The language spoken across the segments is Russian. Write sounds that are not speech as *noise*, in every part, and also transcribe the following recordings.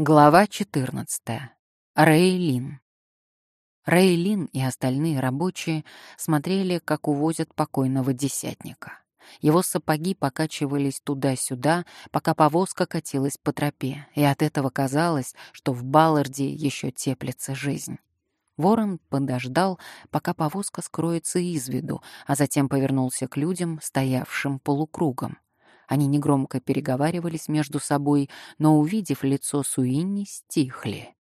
Глава 14. Рейлин. Рейлин и остальные рабочие смотрели, как увозят покойного десятника. Его сапоги покачивались туда-сюда, пока повозка катилась по тропе, и от этого казалось, что в Балларде еще теплится жизнь. Ворон подождал, пока повозка скроется из виду, а затем повернулся к людям, стоявшим полукругом. Они негромко переговаривались между собой, но, увидев лицо Суинни, стихли.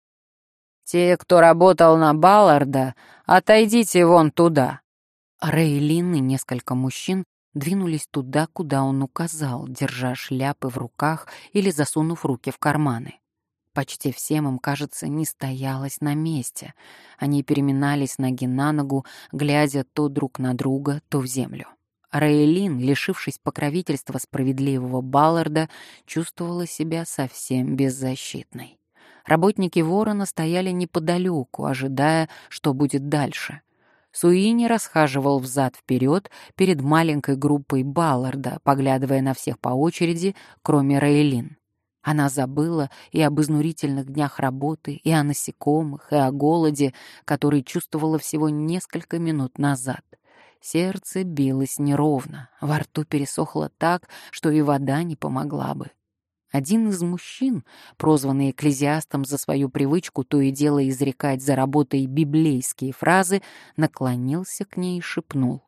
«Те, кто работал на Балларда, отойдите вон туда!» Рейлин и несколько мужчин двинулись туда, куда он указал, держа шляпы в руках или засунув руки в карманы. Почти всем им, кажется, не стоялось на месте. Они переминались ноги на ногу, глядя то друг на друга, то в землю. Рейлин, лишившись покровительства справедливого Балларда, чувствовала себя совсем беззащитной. Работники ворона стояли неподалеку, ожидая, что будет дальше. Суини расхаживал взад-вперед перед маленькой группой Балларда, поглядывая на всех по очереди, кроме Рейлин. Она забыла и об изнурительных днях работы, и о насекомых, и о голоде, который чувствовала всего несколько минут назад. Сердце билось неровно, во рту пересохло так, что и вода не помогла бы. Один из мужчин, прозванный экклезиастом за свою привычку то и дело изрекать за работой библейские фразы, наклонился к ней и шепнул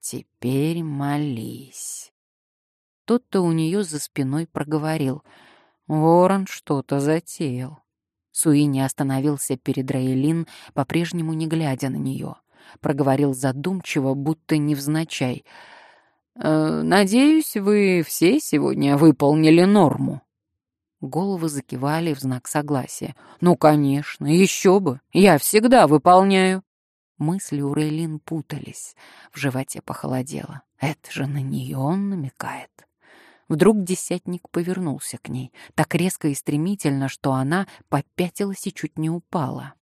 «Теперь молись». Тот-то у нее за спиной проговорил «Ворон что-то затеял». Суини остановился перед Рейлин, по-прежнему не глядя на нее —— проговорил задумчиво, будто невзначай. «Э, «Надеюсь, вы все сегодня выполнили норму». Головы закивали в знак согласия. «Ну, конечно, еще бы! Я всегда выполняю!» Мысли у Рейлин путались. В животе похолодело. Это же на нее он намекает. Вдруг десятник повернулся к ней, так резко и стремительно, что она попятилась и чуть не упала.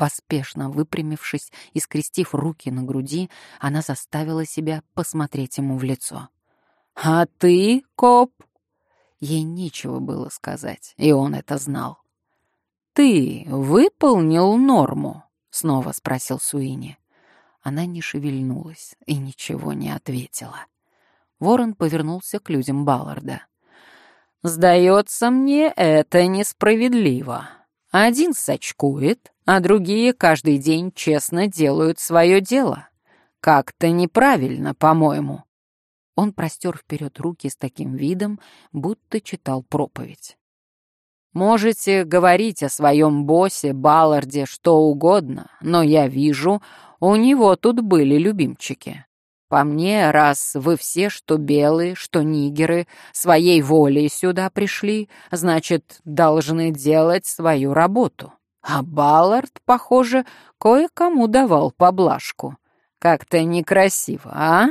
Поспешно выпрямившись и скрестив руки на груди, она заставила себя посмотреть ему в лицо. «А ты, коп?» Ей нечего было сказать, и он это знал. «Ты выполнил норму?» — снова спросил Суини. Она не шевельнулась и ничего не ответила. Ворон повернулся к людям Балларда. «Сдается мне, это несправедливо. Один сачкует, а другие каждый день честно делают свое дело. Как-то неправильно, по-моему». Он простер вперед руки с таким видом, будто читал проповедь. «Можете говорить о своем боссе, Балларде, что угодно, но я вижу, у него тут были любимчики. По мне, раз вы все, что белые, что нигеры, своей волей сюда пришли, значит, должны делать свою работу. А Баллард, похоже, кое-кому давал поблажку. Как-то некрасиво, а?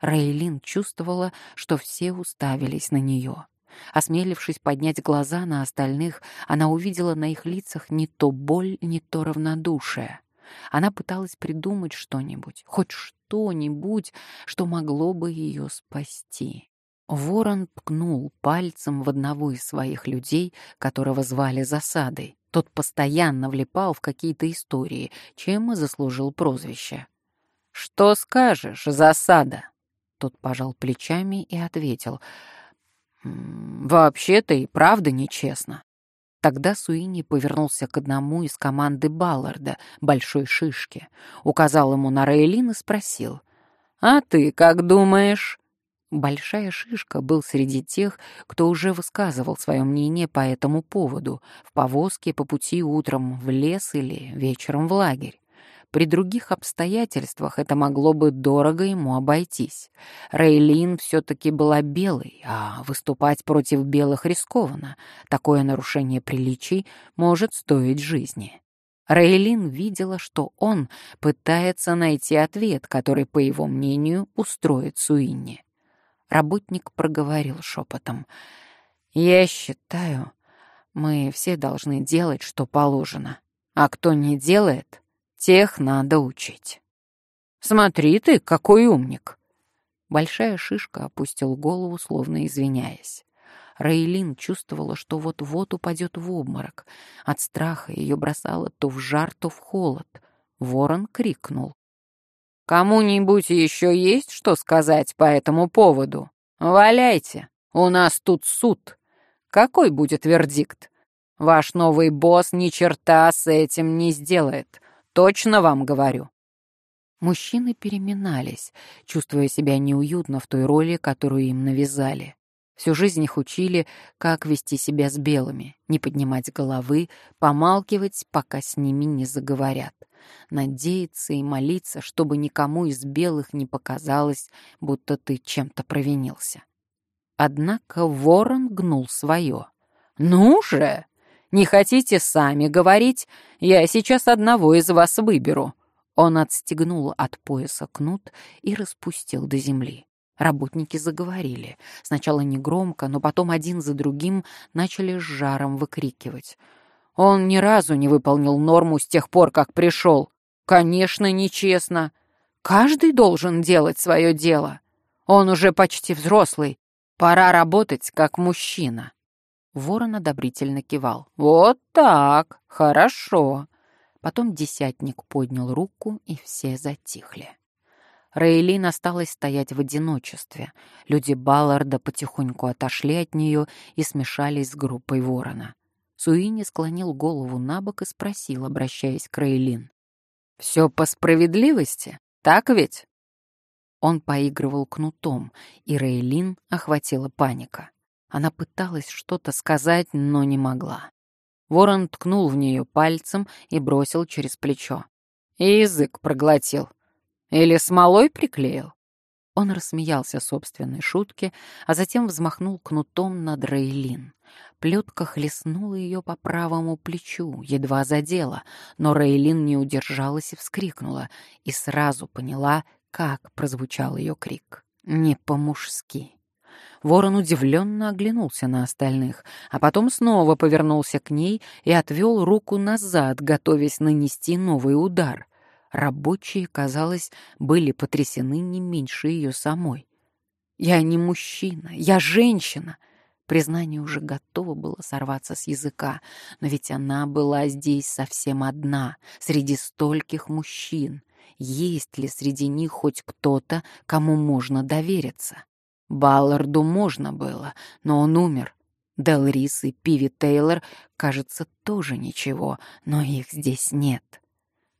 Рейлин чувствовала, что все уставились на нее. Осмелившись поднять глаза на остальных, она увидела на их лицах не то боль, не то равнодушие. Она пыталась придумать что-нибудь, хоть что-нибудь, что могло бы ее спасти. Ворон ткнул пальцем в одного из своих людей, которого звали Засадой. Тот постоянно влипал в какие-то истории, чем и заслужил прозвище. «Что скажешь, Засада?» Тот пожал плечами и ответил. «Вообще-то и правда нечестно. Тогда Суини повернулся к одному из команды Балларда, большой шишки, указал ему на Рейлин и спросил, «А ты как думаешь?» Большая шишка был среди тех, кто уже высказывал свое мнение по этому поводу, в повозке по пути утром в лес или вечером в лагерь. При других обстоятельствах это могло бы дорого ему обойтись. Рейлин все-таки была белой, а выступать против белых рискованно. Такое нарушение приличий может стоить жизни. Рейлин видела, что он пытается найти ответ, который, по его мнению, устроит Суинни. Работник проговорил шепотом. «Я считаю, мы все должны делать, что положено. А кто не делает, Тех надо учить. Смотри ты, какой умник. Большая шишка опустил голову, словно извиняясь. Рейлин чувствовала, что вот-вот упадет в обморок. От страха ее бросало то в жар, то в холод. Ворон крикнул. «Кому-нибудь еще есть что сказать по этому поводу? Валяйте, у нас тут суд. Какой будет вердикт? Ваш новый босс ни черта с этим не сделает. Точно вам говорю». Мужчины переминались, чувствуя себя неуютно в той роли, которую им навязали. Всю жизнь их учили, как вести себя с белыми, не поднимать головы, помалкивать, пока с ними не заговорят. Надеяться и молиться, чтобы никому из белых не показалось, будто ты чем-то провинился. Однако ворон гнул свое. «Ну же! Не хотите сами говорить? Я сейчас одного из вас выберу». Он отстегнул от пояса кнут и распустил до земли. Работники заговорили. Сначала негромко, но потом один за другим начали с жаром выкрикивать. Он ни разу не выполнил норму с тех пор, как пришел. Конечно, нечестно. Каждый должен делать свое дело. Он уже почти взрослый. Пора работать как мужчина. Ворон одобрительно кивал. «Вот так, хорошо». Потом десятник поднял руку, и все затихли. Рейлин осталась стоять в одиночестве. Люди Балларда потихоньку отошли от нее и смешались с группой ворона. Суини склонил голову на бок и спросил, обращаясь к Рейлин. «Все по справедливости, так ведь?» Он поигрывал кнутом, и Рейлин охватила паника. Она пыталась что-то сказать, но не могла. Ворон ткнул в нее пальцем и бросил через плечо. И язык проглотил. Или смолой приклеил?» Он рассмеялся собственной шутке, а затем взмахнул кнутом над Рейлин. Плетка хлестнула ее по правому плечу, едва задела, но Рейлин не удержалась и вскрикнула, и сразу поняла, как прозвучал ее крик. Не по-мужски. Ворон удивленно оглянулся на остальных, а потом снова повернулся к ней и отвел руку назад, готовясь нанести новый удар. Рабочие, казалось, были потрясены не меньше ее самой. «Я не мужчина, я женщина!» Признание уже готово было сорваться с языка, но ведь она была здесь совсем одна, среди стольких мужчин. Есть ли среди них хоть кто-то, кому можно довериться? Балларду можно было, но он умер. Делрис и Пиви Тейлор, кажется, тоже ничего, но их здесь нет.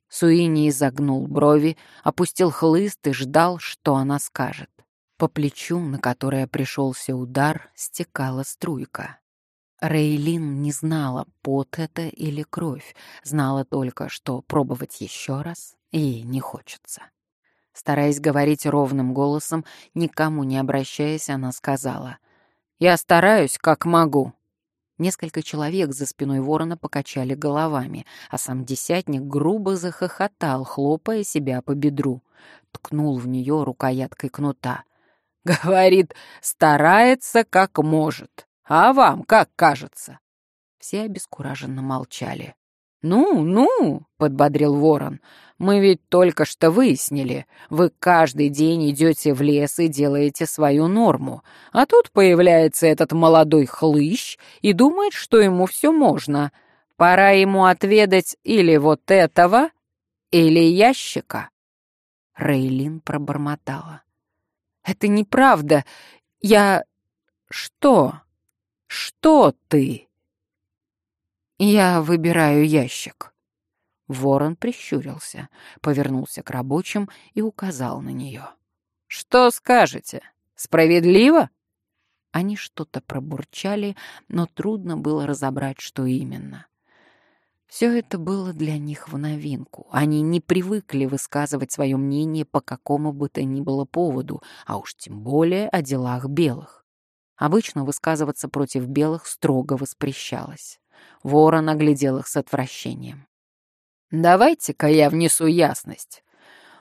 Суини изогнул брови, опустил хлыст и ждал, что она скажет. По плечу, на которое пришелся удар, стекала струйка. Рейлин не знала, пот это или кровь, знала только, что пробовать еще раз ей не хочется. Стараясь говорить ровным голосом, никому не обращаясь, она сказала, «Я стараюсь, как могу, Несколько человек за спиной ворона покачали головами, а сам десятник грубо захохотал, хлопая себя по бедру. Ткнул в нее рукояткой кнута. *laughs* «Говорит, старается как может. А вам как кажется?» Все обескураженно молчали. «Ну, ну», — подбодрил ворон, — «мы ведь только что выяснили. Вы каждый день идете в лес и делаете свою норму, а тут появляется этот молодой хлыщ и думает, что ему все можно. Пора ему отведать или вот этого, или ящика». Рейлин пробормотала. «Это неправда. Я... Что? Что ты?» «Я выбираю ящик». Ворон прищурился, повернулся к рабочим и указал на нее. «Что скажете? Справедливо?» Они что-то пробурчали, но трудно было разобрать, что именно. Все это было для них в новинку. Они не привыкли высказывать свое мнение по какому бы то ни было поводу, а уж тем более о делах белых. Обычно высказываться против белых строго воспрещалось. Ворон оглядел их с отвращением. «Давайте-ка я внесу ясность.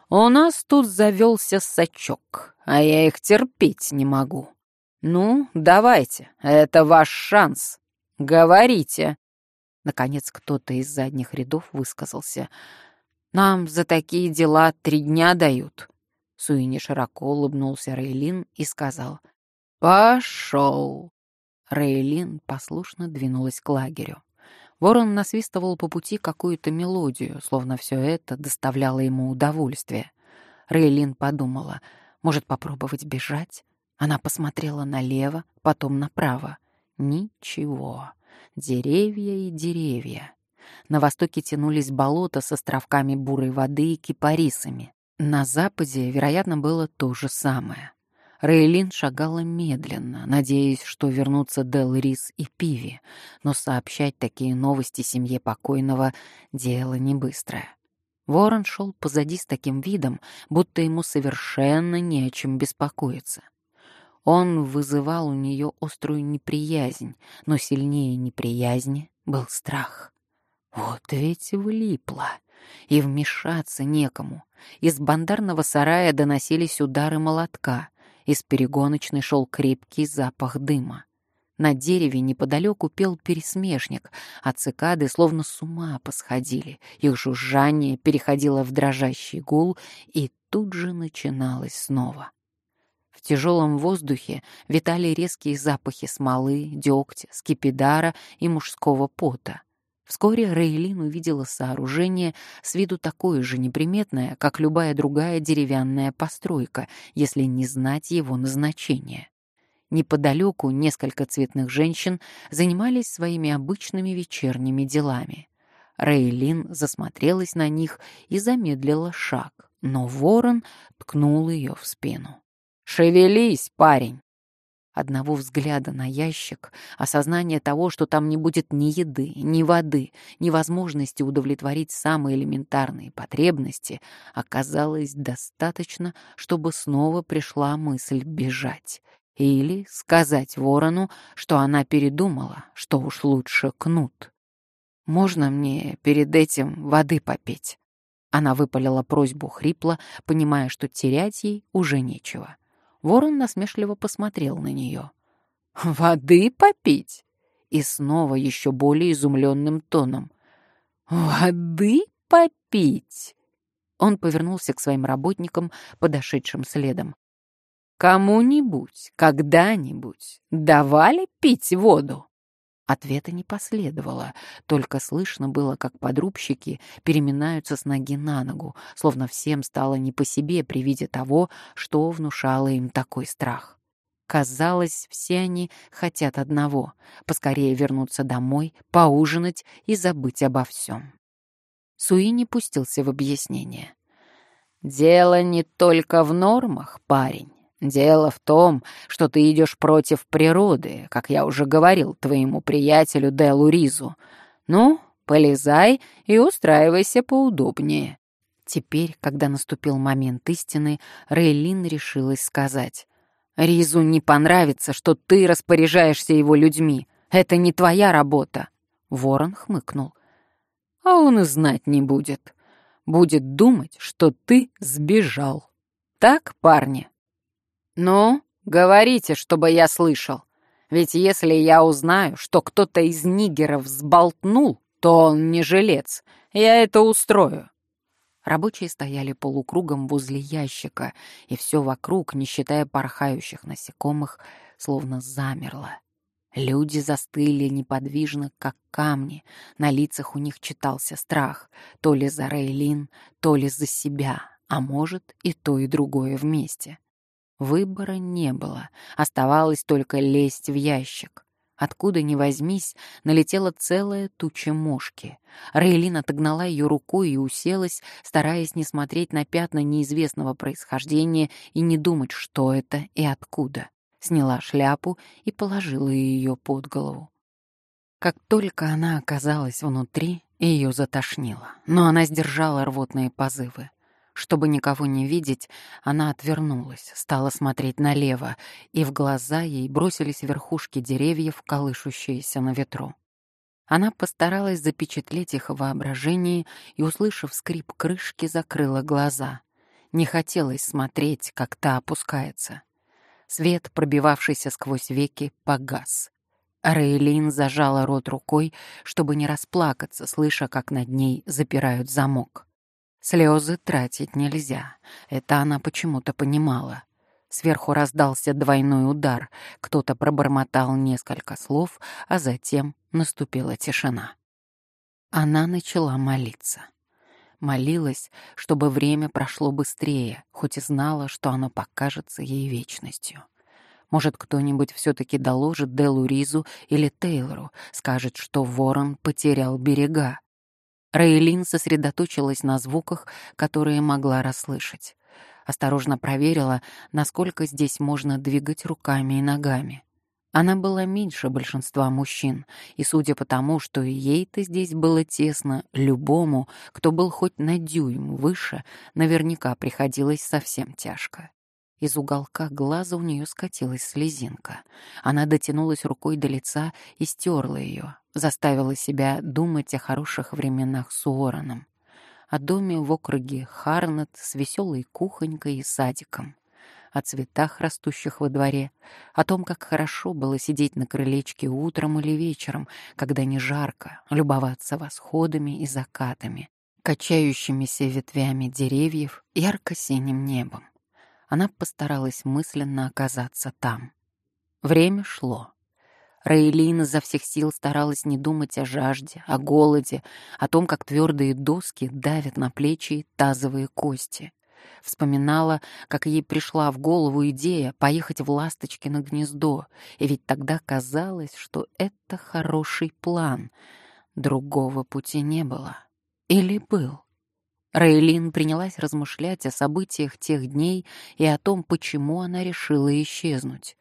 У нас тут завелся сачок, а я их терпеть не могу. Ну, давайте, это ваш шанс. Говорите». Наконец кто-то из задних рядов высказался. «Нам за такие дела три дня дают». Суини широко улыбнулся Рейлин и сказал. «Пошел». Рейлин послушно двинулась к лагерю. Ворон насвистывал по пути какую-то мелодию, словно все это доставляло ему удовольствие. Рейлин подумала, может попробовать бежать? Она посмотрела налево, потом направо. Ничего. Деревья и деревья. На востоке тянулись болота с островками бурой воды и кипарисами. На западе, вероятно, было то же самое. Рейлин шагала медленно, надеясь, что вернутся Дел Рис и Пиви, но сообщать такие новости семье покойного — дело не быстрое. Ворон шел позади с таким видом, будто ему совершенно не о чем беспокоиться. Он вызывал у нее острую неприязнь, но сильнее неприязни был страх. Вот ведь влипло. И вмешаться некому. Из бандарного сарая доносились удары молотка. Из перегоночной шел крепкий запах дыма. На дереве неподалеку пел пересмешник, а цикады словно с ума посходили. Их жужжание переходило в дрожащий гул, и тут же начиналось снова. В тяжелом воздухе витали резкие запахи смолы, дегтя, скипидара и мужского пота. Вскоре Рейлин увидела сооружение с виду такое же неприметное, как любая другая деревянная постройка, если не знать его назначения. Неподалеку несколько цветных женщин занимались своими обычными вечерними делами. Рейлин засмотрелась на них и замедлила шаг, но ворон ткнул ее в спину. «Шевелись, парень!» Одного взгляда на ящик, осознание того, что там не будет ни еды, ни воды, ни возможности удовлетворить самые элементарные потребности, оказалось достаточно, чтобы снова пришла мысль бежать. Или сказать ворону, что она передумала, что уж лучше кнут. «Можно мне перед этим воды попить?» Она выпалила просьбу хрипло, понимая, что терять ей уже нечего. Ворон насмешливо посмотрел на нее. «Воды попить?» И снова еще более изумленным тоном. «Воды попить?» Он повернулся к своим работникам, подошедшим следом. «Кому-нибудь, когда-нибудь давали пить воду?» Ответа не последовало, только слышно было, как подрубщики переминаются с ноги на ногу, словно всем стало не по себе при виде того, что внушало им такой страх. Казалось, все они хотят одного — поскорее вернуться домой, поужинать и забыть обо всем. Суини пустился в объяснение. «Дело не только в нормах, парень. Дело в том, что ты идешь против природы, как я уже говорил твоему приятелю Делу Ризу. Ну, полезай и устраивайся поудобнее». Теперь, когда наступил момент истины, Рейлин решилась сказать. «Ризу не понравится, что ты распоряжаешься его людьми. Это не твоя работа». Ворон хмыкнул. «А он и знать не будет. Будет думать, что ты сбежал. Так, парни?» «Ну, говорите, чтобы я слышал. Ведь если я узнаю, что кто-то из нигеров сболтнул, то он не жилец. Я это устрою». Рабочие стояли полукругом возле ящика, и все вокруг, не считая порхающих насекомых, словно замерло. Люди застыли неподвижно, как камни. На лицах у них читался страх, то ли за Рейлин, то ли за себя, а может и то, и другое вместе. Выбора не было, оставалось только лезть в ящик. Откуда ни возьмись, налетела целая туча мошки. Рейлин отогнала ее рукой и уселась, стараясь не смотреть на пятна неизвестного происхождения и не думать, что это и откуда. Сняла шляпу и положила ее под голову. Как только она оказалась внутри, ее затошнило, но она сдержала рвотные позывы. Чтобы никого не видеть, она отвернулась, стала смотреть налево, и в глаза ей бросились верхушки деревьев, колышущиеся на ветру. Она постаралась запечатлеть их в воображении и, услышав скрип крышки, закрыла глаза. Не хотелось смотреть, как та опускается. Свет, пробивавшийся сквозь веки, погас. Рейлин зажала рот рукой, чтобы не расплакаться, слыша, как над ней запирают замок. Слезы тратить нельзя, это она почему-то понимала. Сверху раздался двойной удар, кто-то пробормотал несколько слов, а затем наступила тишина. Она начала молиться. Молилась, чтобы время прошло быстрее, хоть и знала, что оно покажется ей вечностью. Может, кто-нибудь все-таки доложит Делу Ризу или Тейлору, скажет, что ворон потерял берега. Рейлин сосредоточилась на звуках, которые могла расслышать. Осторожно проверила, насколько здесь можно двигать руками и ногами. Она была меньше большинства мужчин, и судя по тому, что ей-то здесь было тесно, любому, кто был хоть на дюйм выше, наверняка приходилось совсем тяжко. Из уголка глаза у нее скатилась слезинка. Она дотянулась рукой до лица и стерла ее, заставила себя думать о хороших временах с Уорреном, о доме в округе Харнет с веселой кухонькой и садиком, о цветах, растущих во дворе, о том, как хорошо было сидеть на крылечке утром или вечером, когда не жарко, любоваться восходами и закатами, качающимися ветвями деревьев, ярко-синим небом она постаралась мысленно оказаться там. Время шло. Рейлин изо всех сил старалась не думать о жажде, о голоде, о том, как твердые доски давят на плечи и тазовые кости. Вспоминала, как ей пришла в голову идея поехать в Ласточкино гнездо, и ведь тогда казалось, что это хороший план. Другого пути не было. Или был? Рейлин принялась размышлять о событиях тех дней и о том, почему она решила исчезнуть.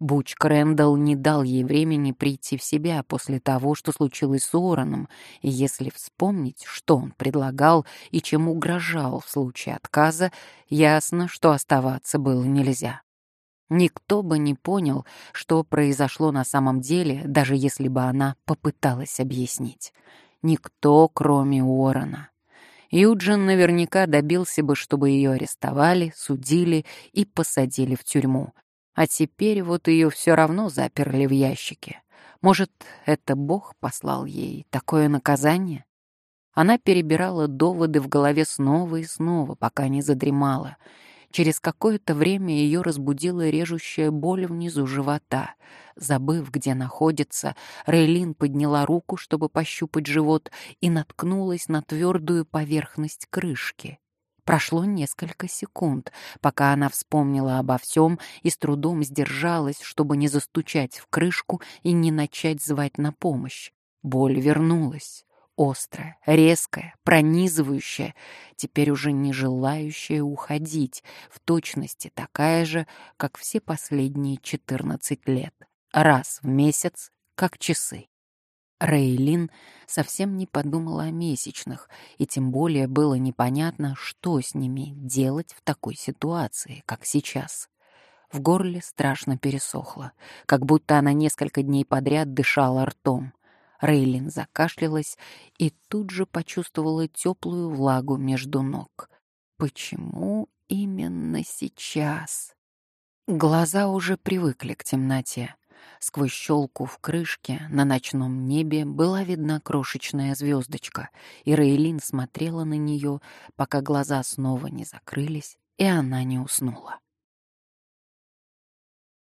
Буч Крэндалл не дал ей времени прийти в себя после того, что случилось с Уорреном, и если вспомнить, что он предлагал и чем угрожал в случае отказа, ясно, что оставаться было нельзя. Никто бы не понял, что произошло на самом деле, даже если бы она попыталась объяснить. Никто, кроме Уоррена. Юджин наверняка добился бы, чтобы ее арестовали, судили и посадили в тюрьму. А теперь вот ее все равно заперли в ящике. Может, это Бог послал ей такое наказание? Она перебирала доводы в голове снова и снова, пока не задремала, Через какое-то время ее разбудила режущая боль внизу живота. Забыв, где находится, Рейлин подняла руку, чтобы пощупать живот, и наткнулась на твердую поверхность крышки. Прошло несколько секунд, пока она вспомнила обо всем и с трудом сдержалась, чтобы не застучать в крышку и не начать звать на помощь. Боль вернулась острая, резкая, пронизывающая, теперь уже не желающая уходить, в точности такая же, как все последние 14 лет, раз в месяц, как часы. Рейлин совсем не подумала о месячных, и тем более было непонятно, что с ними делать в такой ситуации, как сейчас. В горле страшно пересохло, как будто она несколько дней подряд дышала ртом — Рейлин закашлялась и тут же почувствовала теплую влагу между ног. Почему именно сейчас? Глаза уже привыкли к темноте. Сквозь щелку в крышке на ночном небе была видна крошечная звездочка, и Рейлин смотрела на нее, пока глаза снова не закрылись, и она не уснула.